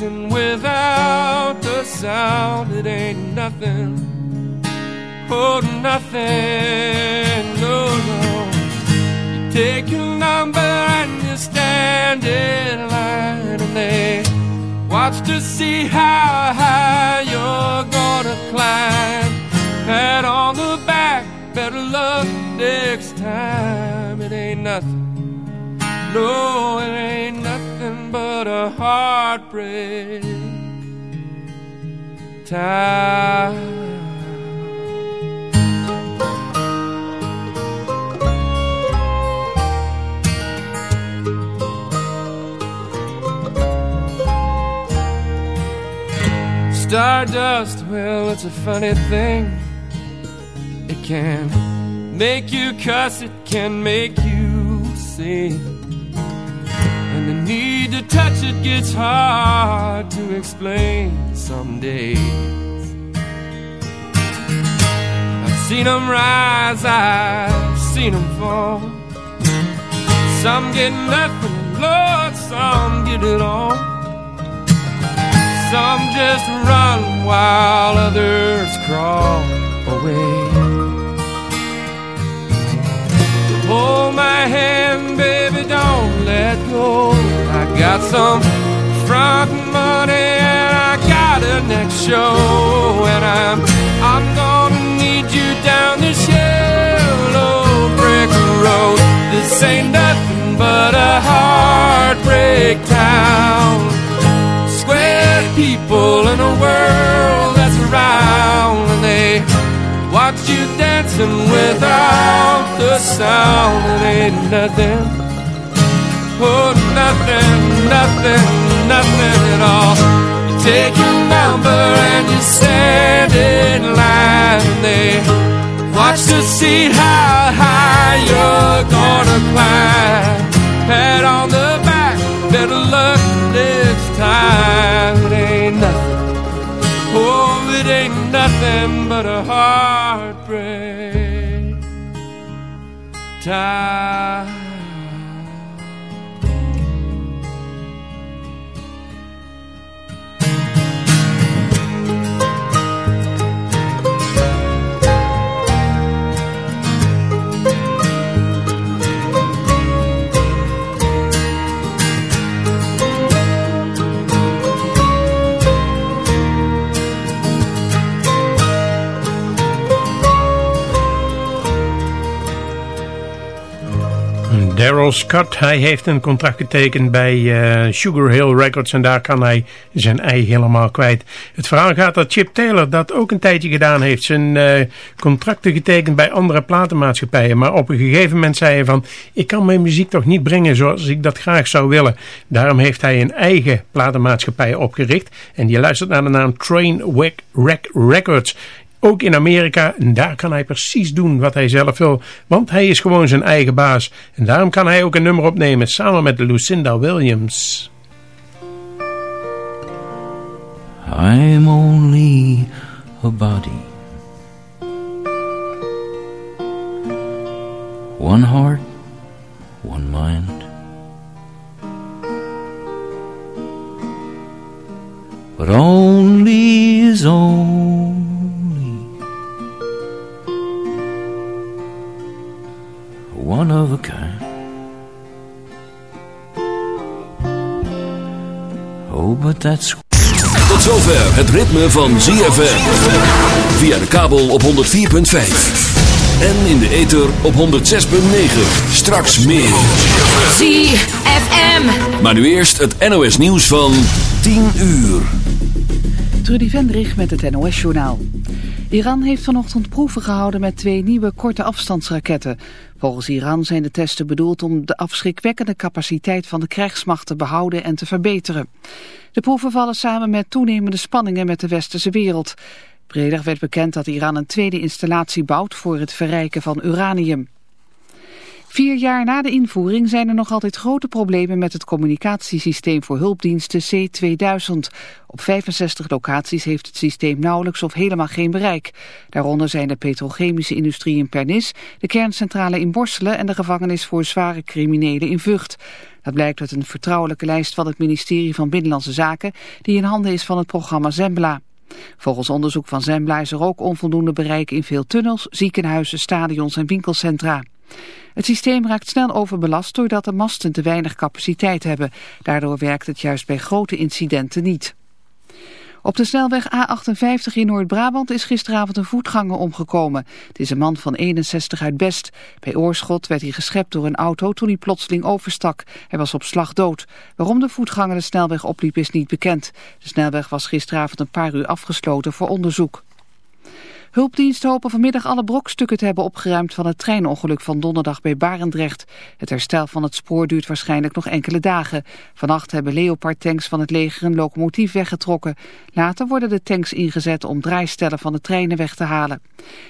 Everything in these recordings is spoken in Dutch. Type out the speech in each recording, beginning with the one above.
dancing without the sound. It ain't nothing, oh, nothing, no, no. You take your number and you stand in line, and they watch to see how high you're gonna climb. Pat on the back, better luck next time. It ain't nothing. No, it ain't but a heartbreak time. Stardust, well, it's a funny thing. It can make you cuss, it can make you sing. Touch it gets hard to explain some days. I've seen them rise, I've seen them fall. Some get nothing, Lord, some get it all. Some just run while others crawl away. Hold my hand, baby, don't let go. Got some front money and I got a next show, and I'm I'm gonna need you down this yellow brick road. This ain't nothing but a heartbreak town. Square people in a world that's around, and they watch you dancing without the sound. It ain't nothing, oh nothing, nothing, nothing at all. You take your number and you stand in line, and they watch to see how high you're gonna climb. Pat on the back, better luck next time. It ain't nothing. Oh, it ain't nothing but a heartbreak time. Daryl Scott, hij heeft een contract getekend bij uh, Sugar Hill Records en daar kan hij zijn ei helemaal kwijt. Het verhaal gaat dat Chip Taylor dat ook een tijdje gedaan heeft. Zijn uh, contracten getekend bij andere platenmaatschappijen. Maar op een gegeven moment zei hij van, ik kan mijn muziek toch niet brengen zoals ik dat graag zou willen. Daarom heeft hij een eigen platenmaatschappij opgericht. En die luistert naar de naam Trainwreck Records. Ook in Amerika, en daar kan hij precies doen wat hij zelf wil, want hij is gewoon zijn eigen baas. En daarom kan hij ook een nummer opnemen samen met Lucinda Williams. I'm only a body One heart, one mind But only only that's. Tot zover het ritme van ZFM. Via de kabel op 104.5. En in de ether op 106.9. Straks meer. ZFM. Maar nu eerst het NOS nieuws van 10 uur. Trudy Vendrich met het NOS journaal. Iran heeft vanochtend proeven gehouden met twee nieuwe korte afstandsraketten. Volgens Iran zijn de testen bedoeld om de afschrikwekkende capaciteit van de krijgsmacht te behouden en te verbeteren. De proeven vallen samen met toenemende spanningen met de westerse wereld. Breder werd bekend dat Iran een tweede installatie bouwt voor het verrijken van uranium. Vier jaar na de invoering zijn er nog altijd grote problemen met het communicatiesysteem voor hulpdiensten C2000. Op 65 locaties heeft het systeem nauwelijks of helemaal geen bereik. Daaronder zijn de petrochemische industrie in Pernis, de kerncentrale in Borselen en de gevangenis voor zware criminelen in Vught. Dat blijkt uit een vertrouwelijke lijst van het ministerie van Binnenlandse Zaken die in handen is van het programma Zembla. Volgens onderzoek van Zembla is er ook onvoldoende bereik in veel tunnels, ziekenhuizen, stadions en winkelcentra. Het systeem raakt snel overbelast doordat de masten te weinig capaciteit hebben. Daardoor werkt het juist bij grote incidenten niet. Op de snelweg A58 in Noord-Brabant is gisteravond een voetganger omgekomen. Het is een man van 61 uit Best. Bij Oorschot werd hij geschept door een auto toen hij plotseling overstak. Hij was op slag dood. Waarom de voetganger de snelweg opliep is niet bekend. De snelweg was gisteravond een paar uur afgesloten voor onderzoek. Hulpdiensten hopen vanmiddag alle brokstukken te hebben opgeruimd van het treinongeluk van donderdag bij Barendrecht. Het herstel van het spoor duurt waarschijnlijk nog enkele dagen. Vannacht hebben Leopard-tanks van het leger een locomotief weggetrokken. Later worden de tanks ingezet om draaistellen van de treinen weg te halen.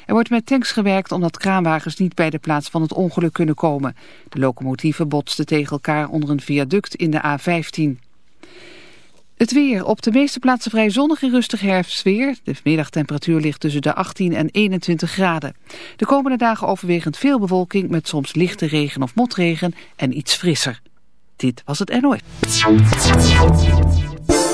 Er wordt met tanks gewerkt omdat kraanwagens niet bij de plaats van het ongeluk kunnen komen. De locomotieven botsten tegen elkaar onder een viaduct in de A15. Het weer. Op de meeste plaatsen vrij zonnig en rustig herfstweer. De middagtemperatuur ligt tussen de 18 en 21 graden. De komende dagen overwegend veel bewolking met soms lichte regen of motregen en iets frisser. Dit was het NOS.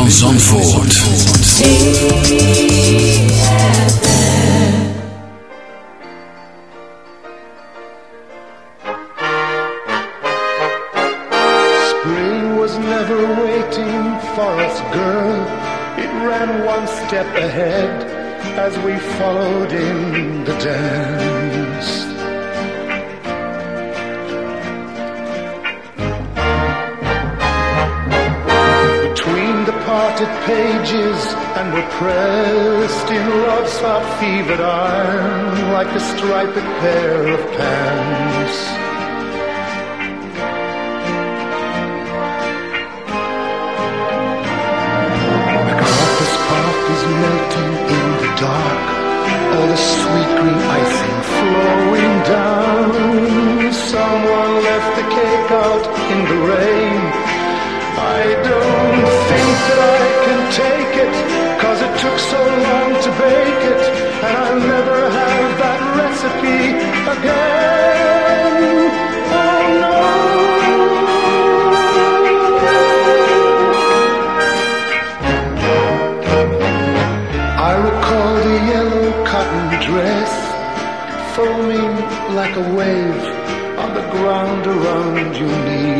van Zandvoort. a striped pair of pants. you need.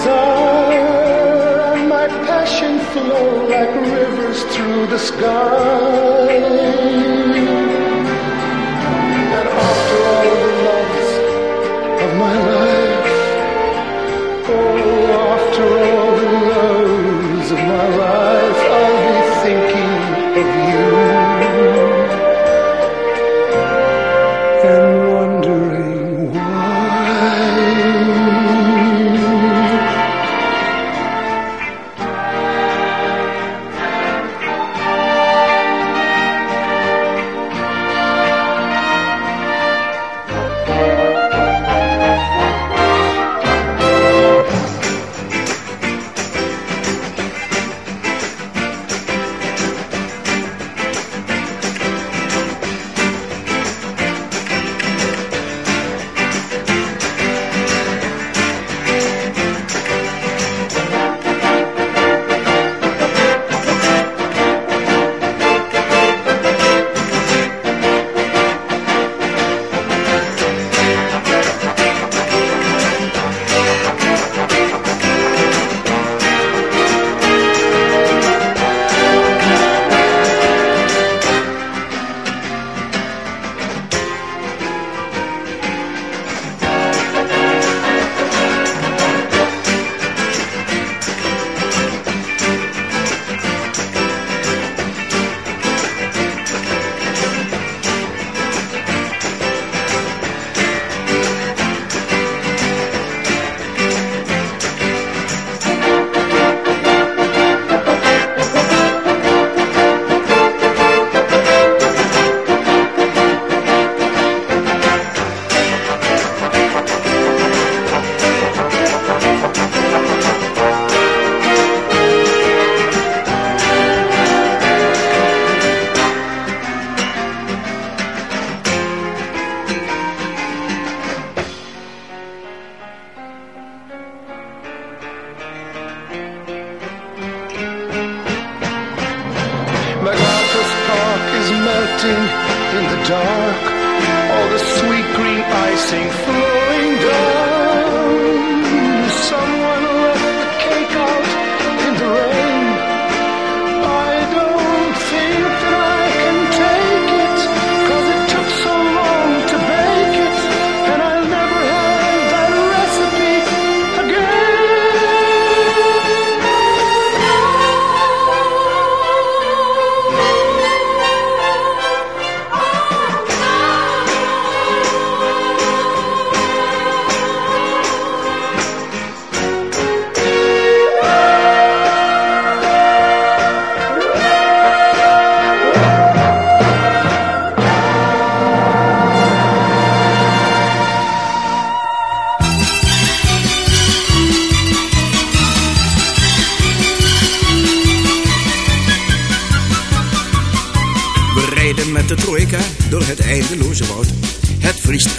desire and my passion flow like rivers through the sky. And after all the loves of my life, oh, after all the loves of my life.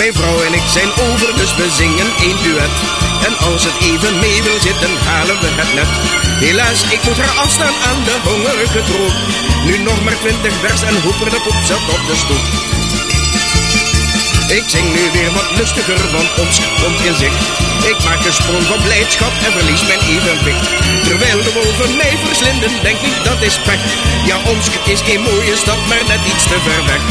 Mijn vrouw en ik zijn over, dus we zingen één duet. En als het even mee wil zitten, halen we het net. Helaas, ik moet haar afstaan aan de hongerige troep. Nu nog maar twintig vers en hoeper de poep zat op de stoep. Ik zing nu weer wat lustiger, want ons komt in. Ik maak een sprong van blijdschap en verlies mijn evenwicht. Terwijl de wolven mij verslinden, denk ik dat is pek. Ja, Omsk is geen mooie stad, maar net iets te ver weg.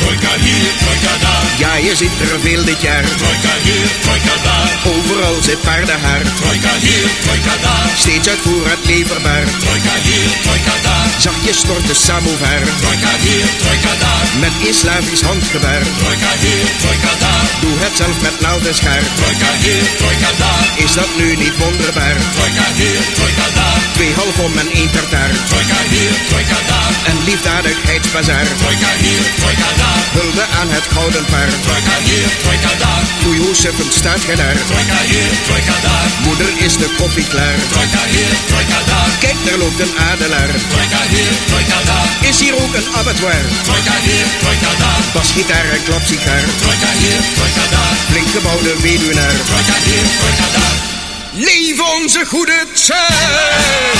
Trojka hier, trojka daar. Ja, je ziet er veel dit jaar. Trojka hier, trojka daar. Overal zit paardenhaar. Trojka hier, trojka daar. Steeds uit voorraad leverbaar. Trojka hier, trojka daar. Zachtjes stort de samovar. Trojka hier, trojka daar. Met islamisch handgebaar. Trojka hier, trojka daar. Doe het zelf met naald en schaar. Trojka hier, trojka daar. Is dat nu niet wonderbaar? Trojka hier, trojka daar. Twee half om en één tartaar. Trojka hier, trojka daar. Een liefdadigheidsbazaar. Trojka hier, trojka daar. Hulde aan het gouden paard. Trojka hier, trojka daar. Foei hoe sippend staat gij daar. Trojka hier, trojka daar. Moeder is de koffie klaar. Trojka hier, trojka daar. Kijk, daar loopt een adelaar. Trojka hier, trojka daar. Is hier ook een abattoir? Trojka hier, trojka daar. Basgitaar en klapsigaar. Trojka hier, trojka daar. Flink gebouwde weduwnaar. Trojka hier, Leef onze goede tijd!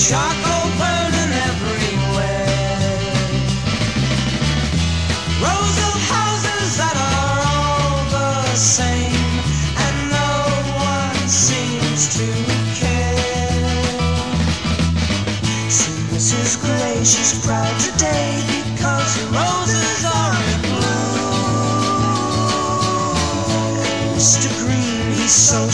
Charcoal burning everywhere. Rows of houses that are all the same, and no one seems to care. See Mrs. Gray, she's proud today because the roses are in bloom. Mr. Green, he's so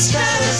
sky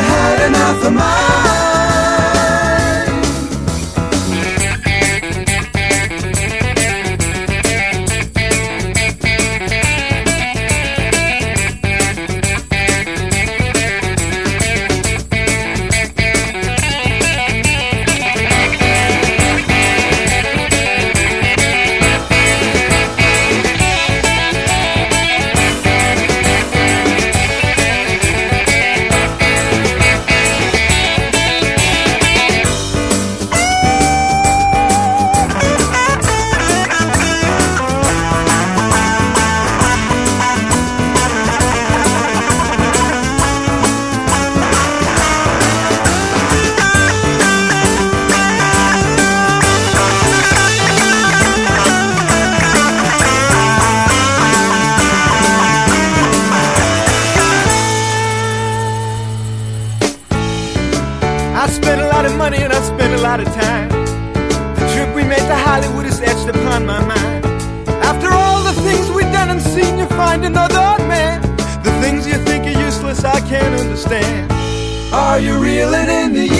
Had enough of mine? Are you reeling in the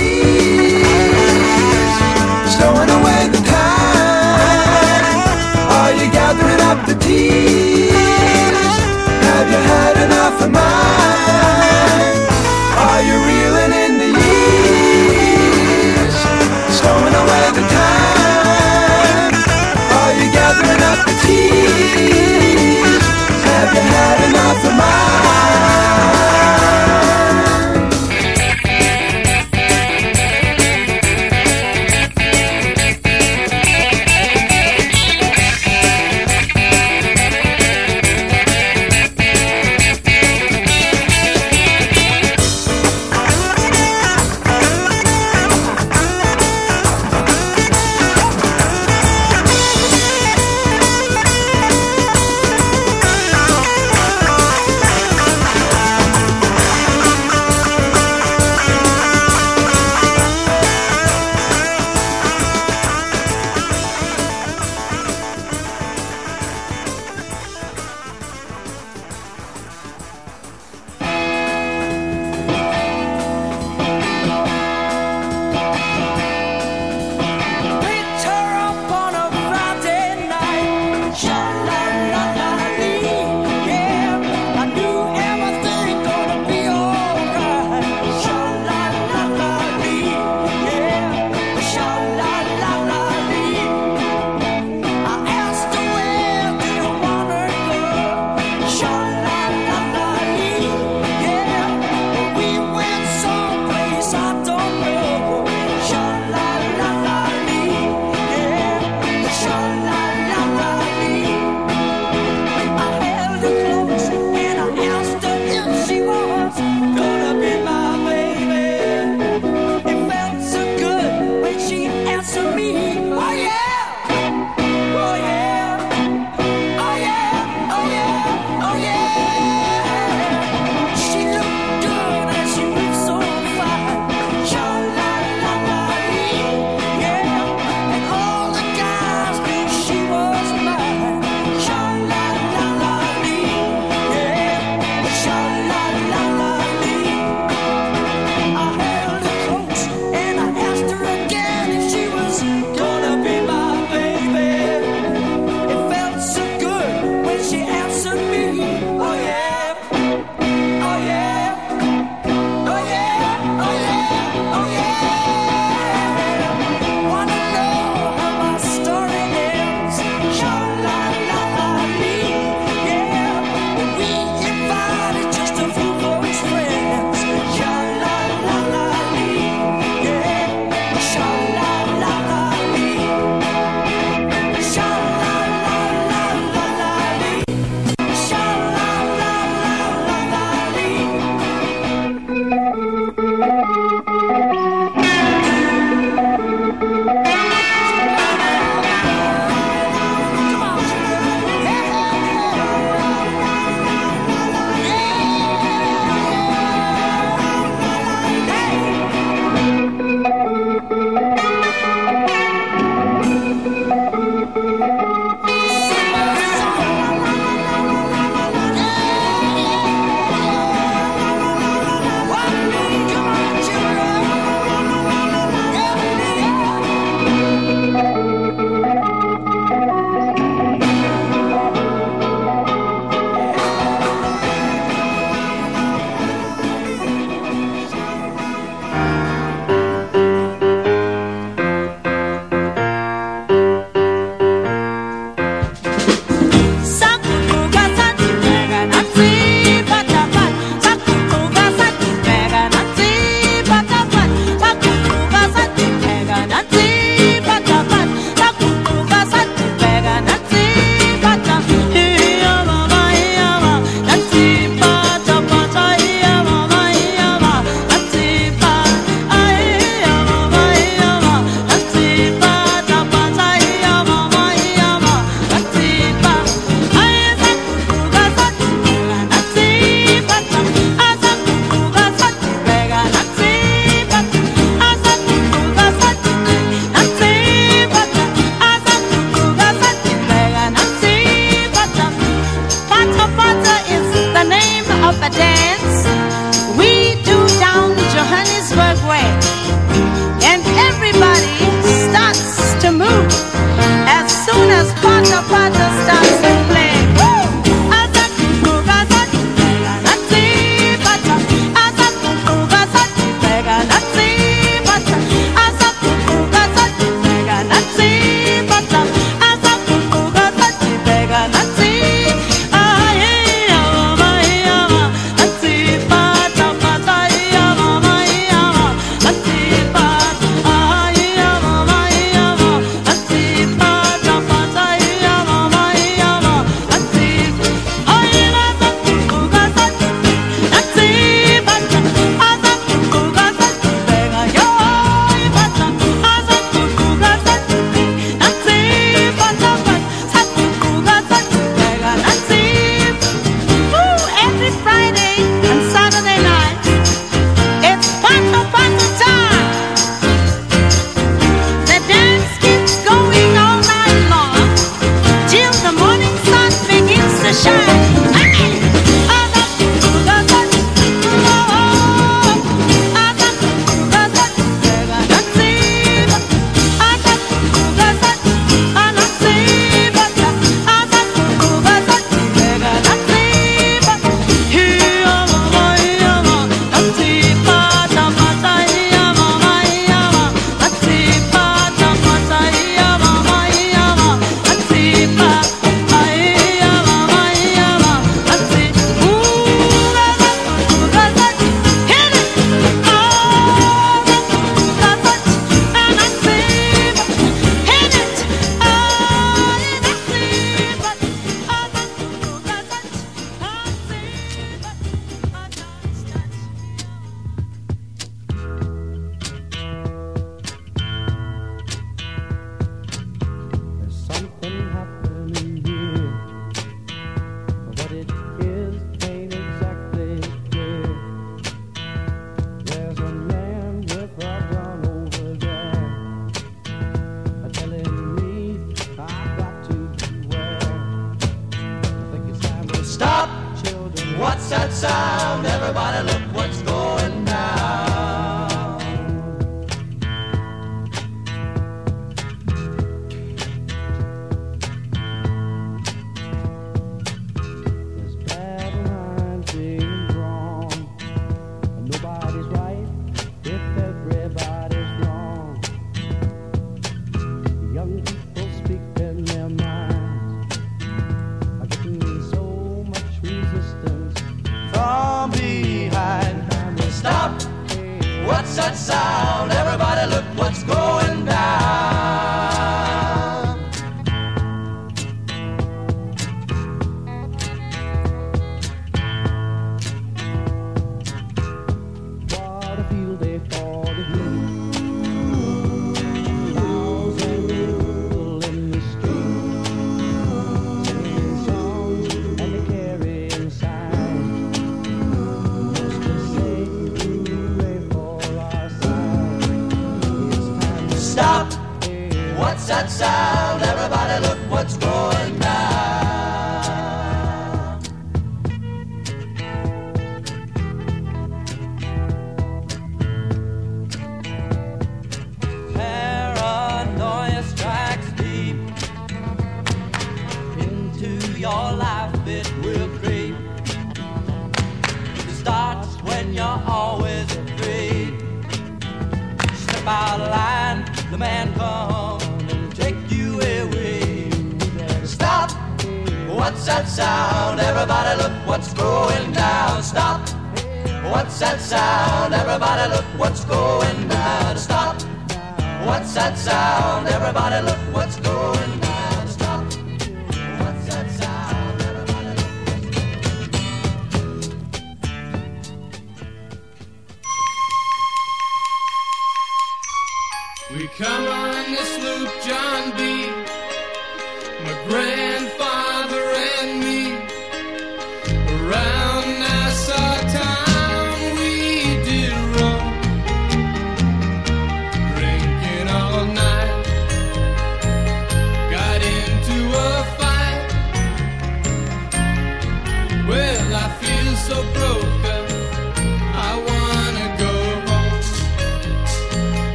what's going